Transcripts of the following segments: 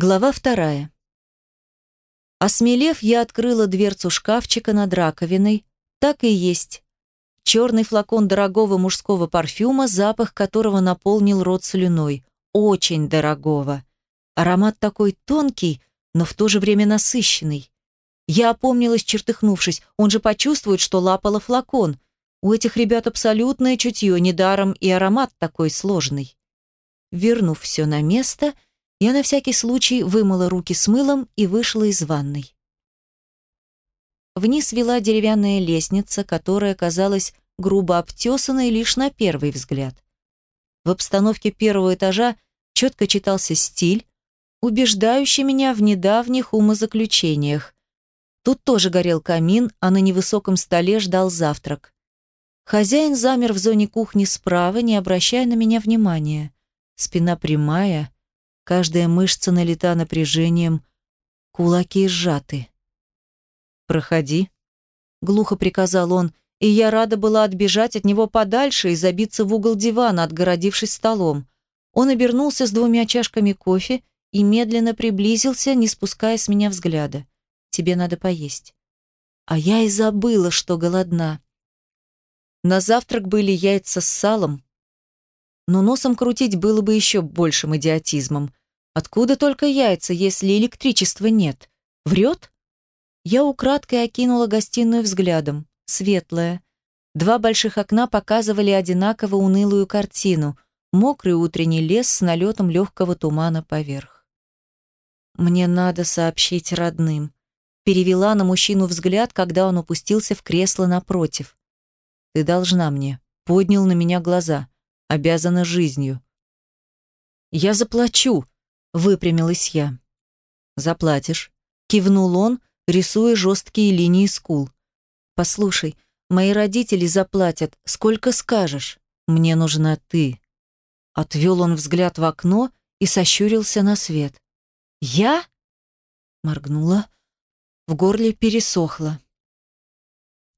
Глава вторая. Осмелев, я открыла дверцу шкафчика над раковиной. Так и есть. Черный флакон дорогого мужского парфюма, запах которого наполнил рот слюной. Очень дорогого. Аромат такой тонкий, но в то же время насыщенный. Я опомнилась, чертыхнувшись. Он же почувствует, что лапала флакон. У этих ребят абсолютное чутье, недаром и аромат такой сложный. Вернув все на место, я на всякий случай вымыла руки с мылом и вышла из ванной. Вниз вела деревянная лестница, которая казалась грубо обтесанной лишь на первый взгляд. В обстановке первого этажа четко читался стиль, убеждающий меня в недавних умозаключениях. Тут тоже горел камин, а на невысоком столе ждал завтрак. Хозяин замер в зоне кухни справа, не обращая на меня внимания. Спина прямая, Каждая мышца налита напряжением, кулаки сжаты. «Проходи», — глухо приказал он, и я рада была отбежать от него подальше и забиться в угол дивана, отгородившись столом. Он обернулся с двумя чашками кофе и медленно приблизился, не спуская с меня взгляда. «Тебе надо поесть». А я и забыла, что голодна. На завтрак были яйца с салом, но носом крутить было бы еще большим идиотизмом. Откуда только яйца, если электричества нет? Врет? Я украдкой окинула гостиную взглядом. Светлая. Два больших окна показывали одинаково унылую картину. Мокрый утренний лес с налетом легкого тумана поверх. «Мне надо сообщить родным», — перевела на мужчину взгляд, когда он опустился в кресло напротив. «Ты должна мне», — поднял на меня глаза, — «обязана жизнью». «Я заплачу», Выпрямилась я. «Заплатишь», — кивнул он, рисуя жесткие линии скул. «Послушай, мои родители заплатят, сколько скажешь. Мне нужна ты». Отвел он взгляд в окно и сощурился на свет. «Я?» Моргнула. В горле пересохло.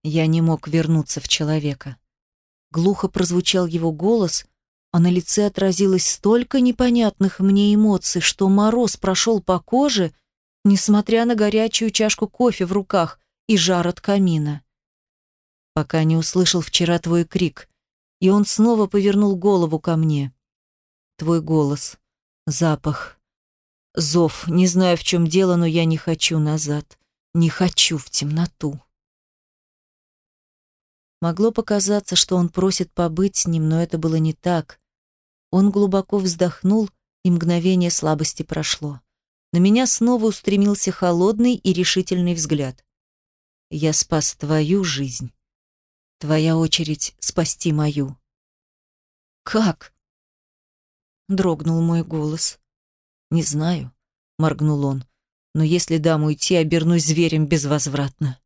Я не мог вернуться в человека. Глухо прозвучал его голос, а на лице отразилось столько непонятных мне эмоций, что мороз прошел по коже, несмотря на горячую чашку кофе в руках и жар от камина. Пока не услышал вчера твой крик, и он снова повернул голову ко мне. Твой голос, запах, зов, не знаю, в чем дело, но я не хочу назад, не хочу в темноту. Могло показаться, что он просит побыть с ним, но это было не так. Он глубоко вздохнул, и мгновение слабости прошло. На меня снова устремился холодный и решительный взгляд. «Я спас твою жизнь. Твоя очередь спасти мою». «Как?» Дрогнул мой голос. «Не знаю», — моргнул он, «но если дам уйти, обернусь зверем безвозвратно».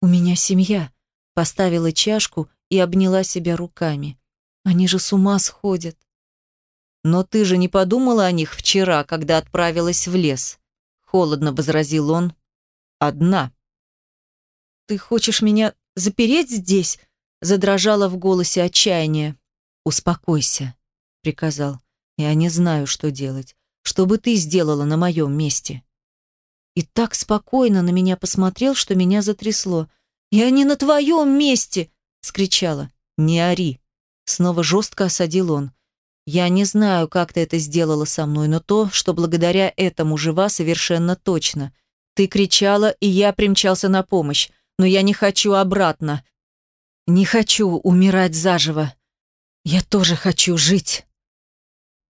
«У меня семья», — поставила чашку и обняла себя руками. Они же с ума сходят. Но ты же не подумала о них вчера, когда отправилась в лес? Холодно возразил он. Одна. Ты хочешь меня запереть здесь? Задрожала в голосе отчаяние. Успокойся, приказал. Я не знаю, что делать. Что бы ты сделала на моем месте? И так спокойно на меня посмотрел, что меня затрясло. «Я не на твоем месте!» — скричала. «Не ори!» Снова жестко осадил он. «Я не знаю, как ты это сделала со мной, но то, что благодаря этому жива, совершенно точно. Ты кричала, и я примчался на помощь, но я не хочу обратно. Не хочу умирать заживо. Я тоже хочу жить».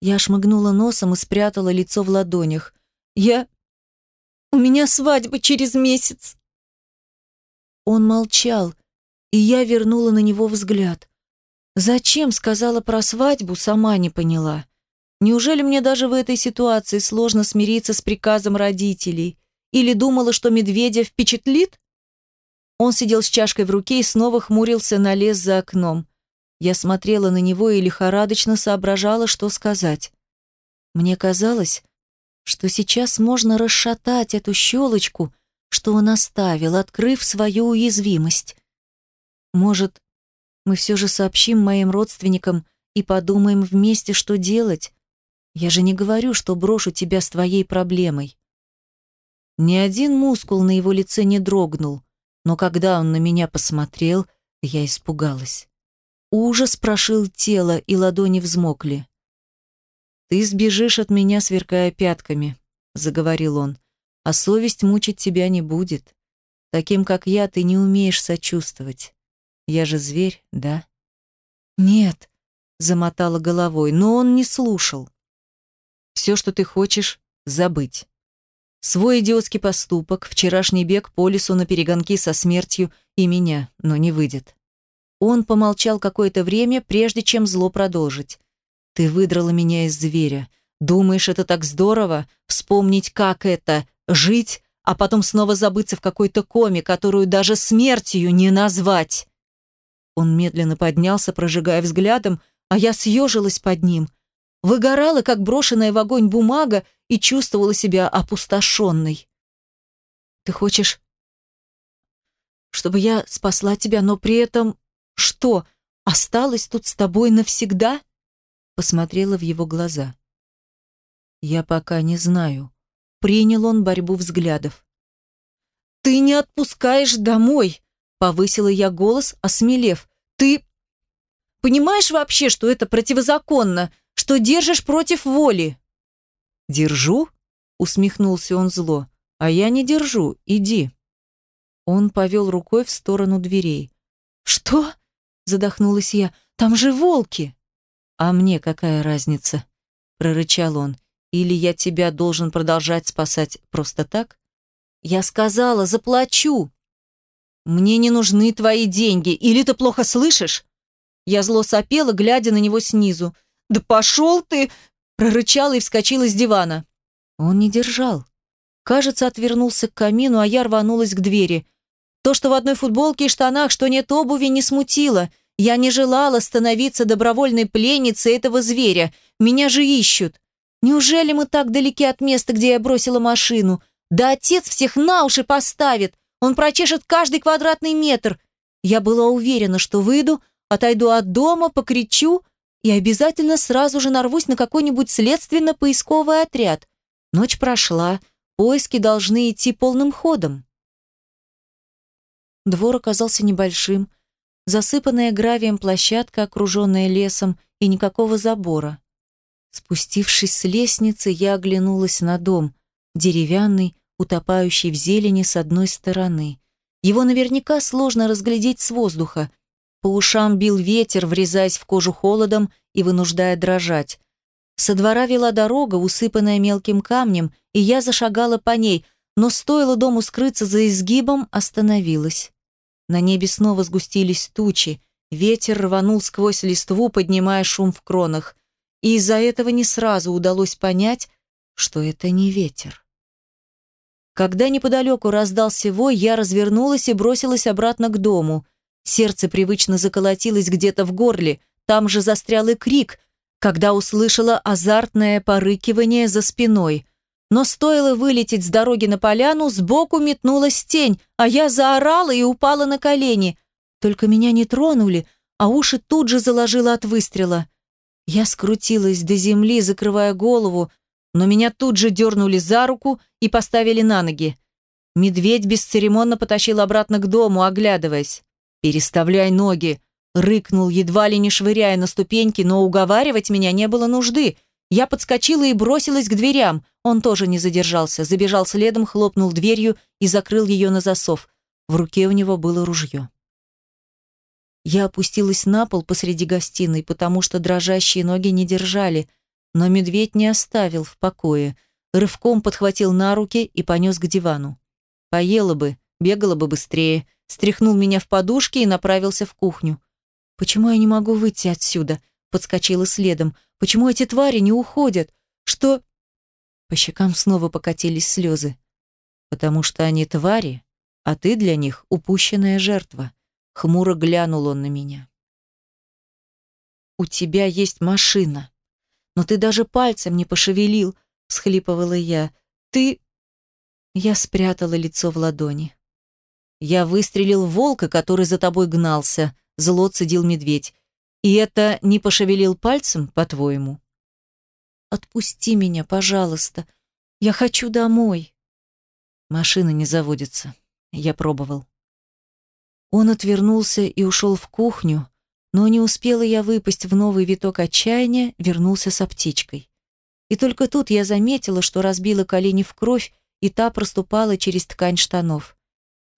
Я шмыгнула носом и спрятала лицо в ладонях. «Я... У меня свадьба через месяц!» Он молчал, и я вернула на него взгляд. Зачем сказала про свадьбу, сама не поняла. Неужели мне даже в этой ситуации сложно смириться с приказом родителей? Или думала, что медведя впечатлит? Он сидел с чашкой в руке и снова хмурился на лес за окном. Я смотрела на него и лихорадочно соображала, что сказать. Мне казалось, что сейчас можно расшатать эту щелочку, что он оставил, открыв свою уязвимость. Может, мы все же сообщим моим родственникам и подумаем вместе, что делать. Я же не говорю, что брошу тебя с твоей проблемой. Ни один мускул на его лице не дрогнул, но когда он на меня посмотрел, я испугалась. Ужас прошил тело, и ладони взмокли. «Ты сбежишь от меня, сверкая пятками», — заговорил он, «а совесть мучить тебя не будет. Таким, как я, ты не умеешь сочувствовать. Я же зверь, да?» «Нет», — замотала головой, но он не слушал. «Все, что ты хочешь, забыть. Свой идиотский поступок, вчерашний бег по лесу на перегонки со смертью и меня, но не выйдет». Он помолчал какое-то время, прежде чем зло продолжить. Ты выдрала меня из зверя. Думаешь, это так здорово? Вспомнить, как это — жить, а потом снова забыться в какой-то коме, которую даже смертью не назвать. Он медленно поднялся, прожигая взглядом, а я съежилась под ним. Выгорала, как брошенная в огонь бумага, и чувствовала себя опустошенной. «Ты хочешь, чтобы я спасла тебя, но при этом что, осталась тут с тобой навсегда?» посмотрела в его глаза. «Я пока не знаю». Принял он борьбу взглядов. «Ты не отпускаешь домой!» Повысила я голос, осмелев. «Ты понимаешь вообще, что это противозаконно, что держишь против воли?» «Держу?» Усмехнулся он зло. «А я не держу. Иди». Он повел рукой в сторону дверей. «Что?» Задохнулась я. «Там же волки!» «А мне какая разница?» – прорычал он. «Или я тебя должен продолжать спасать просто так?» «Я сказала, заплачу!» «Мне не нужны твои деньги, или ты плохо слышишь?» Я зло сопела, глядя на него снизу. «Да пошел ты!» – прорычала и вскочила с дивана. Он не держал. Кажется, отвернулся к камину, а я рванулась к двери. То, что в одной футболке и штанах, что нет обуви, не смутило – я не желала становиться добровольной пленницей этого зверя. Меня же ищут. Неужели мы так далеки от места, где я бросила машину? Да отец всех на уши поставит. Он прочешет каждый квадратный метр. Я была уверена, что выйду, отойду от дома, покричу и обязательно сразу же нарвусь на какой-нибудь следственно-поисковый отряд. Ночь прошла, поиски должны идти полным ходом. Двор оказался небольшим, засыпанная гравием площадка, окруженная лесом, и никакого забора. Спустившись с лестницы, я оглянулась на дом, деревянный, утопающий в зелени с одной стороны. Его наверняка сложно разглядеть с воздуха. По ушам бил ветер, врезаясь в кожу холодом и вынуждая дрожать. Со двора вела дорога, усыпанная мелким камнем, и я зашагала по ней, но стоило дому скрыться за изгибом, остановилась. На небе снова сгустились тучи, ветер рванул сквозь листву, поднимая шум в кронах. И из-за этого не сразу удалось понять, что это не ветер. Когда неподалеку раздался вой, я развернулась и бросилась обратно к дому. Сердце привычно заколотилось где-то в горле, там же застрял и крик, когда услышала азартное порыкивание за спиной. Но стоило вылететь с дороги на поляну, сбоку метнулась тень, а я заорала и упала на колени. Только меня не тронули, а уши тут же заложило от выстрела. Я скрутилась до земли, закрывая голову, но меня тут же дернули за руку и поставили на ноги. Медведь бесцеремонно потащил обратно к дому, оглядываясь. «Переставляй ноги!» Рыкнул, едва ли не швыряя на ступеньки, но уговаривать меня не было нужды – я подскочила и бросилась к дверям. Он тоже не задержался, забежал следом, хлопнул дверью и закрыл ее на засов. В руке у него было ружье. Я опустилась на пол посреди гостиной, потому что дрожащие ноги не держали, но медведь не оставил в покое. Рывком подхватил на руки и понес к дивану. Поела бы, бегала бы быстрее, стряхнул меня в подушки и направился в кухню. Почему я не могу выйти отсюда? Подскочила следом. Почему эти твари не уходят? Что...» По щекам снова покатились слезы. «Потому что они твари, а ты для них упущенная жертва». Хмуро глянул он на меня. «У тебя есть машина, но ты даже пальцем не пошевелил», — всхлипывала я. «Ты...» Я спрятала лицо в ладони. «Я выстрелил в волка, который за тобой гнался», — зло цедил медведь. И это не пошевелил пальцем, по-твоему? Отпусти меня, пожалуйста. Я хочу домой. Машина не заводится. Я пробовал. Он отвернулся и ушел в кухню, но не успела я выпасть в новый виток отчаяния, вернулся с аптечкой. И только тут я заметила, что разбила колени в кровь, и та проступала через ткань штанов.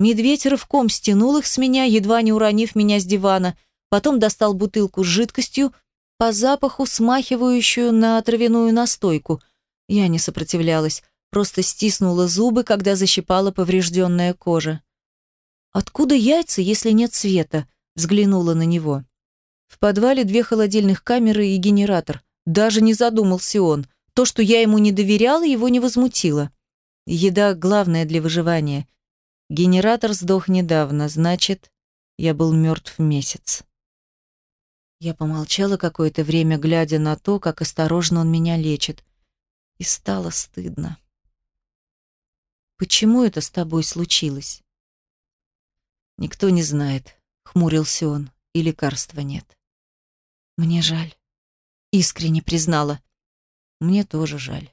Медведь рывком стянул их с меня, едва не уронив меня с дивана, потом достал бутылку с жидкостью, по запаху смахивающую на травяную настойку. Я не сопротивлялась, просто стиснула зубы, когда защипала поврежденная кожа. «Откуда яйца, если нет света?» взглянула на него. В подвале две холодильных камеры и генератор. Даже не задумался он. То, что я ему не доверяла, его не возмутило. Еда главная для выживания. Генератор сдох недавно, значит, я был мертв месяц. Я помолчала какое-то время, глядя на то, как осторожно он меня лечит. И стало стыдно. «Почему это с тобой случилось?» «Никто не знает», — хмурился он, — «и лекарства нет». Мне жаль. Искренне признала. Мне тоже жаль.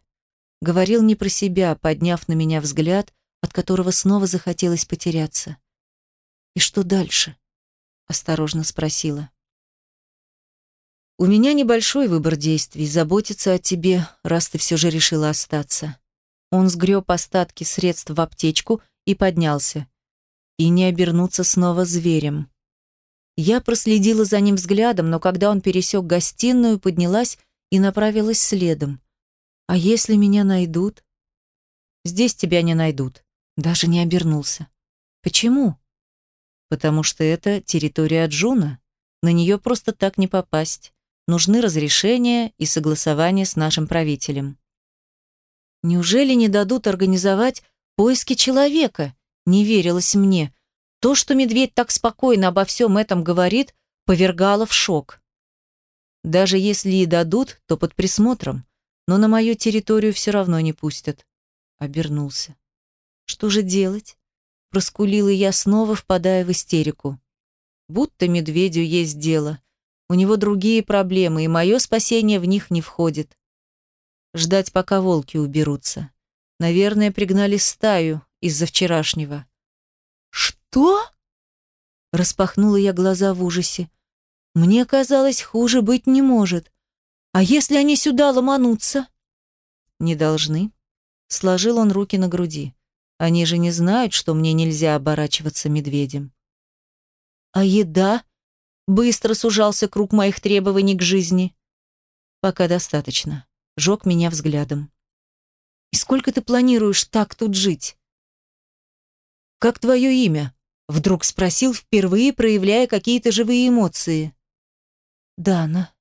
Говорил не про себя, подняв на меня взгляд, от которого снова захотелось потеряться. «И что дальше?» — осторожно спросила. «У меня небольшой выбор действий, заботиться о тебе, раз ты все же решила остаться». Он сгреб остатки средств в аптечку и поднялся. И не обернуться снова зверем. Я проследила за ним взглядом, но когда он пересек гостиную, поднялась и направилась следом. «А если меня найдут?» «Здесь тебя не найдут». Даже не обернулся. «Почему?» «Потому что это территория Джуна. На нее просто так не попасть. Нужны разрешения и согласования с нашим правителем». «Неужели не дадут организовать поиски человека?» Не верилось мне. То, что медведь так спокойно обо всем этом говорит, повергало в шок. Даже если и дадут, то под присмотром, но на мою территорию все равно не пустят. Обернулся. Что же делать? Проскулила я снова, впадая в истерику. Будто медведю есть дело. У него другие проблемы, и мое спасение в них не входит. Ждать, пока волки уберутся. Наверное, пригнали стаю из-за вчерашнего. «Что?» Распахнула я глаза в ужасе. Мне казалось, хуже быть не может. А если они сюда ломанутся? Не должны. Сложил он руки на груди. Они же не знают, что мне нельзя оборачиваться медведем. А еда? Быстро сужался круг моих требований к жизни. Пока достаточно. Жег меня взглядом. И сколько ты планируешь так тут жить? Как твое имя? Вдруг спросил, впервые проявляя какие-то живые эмоции. «Дана»,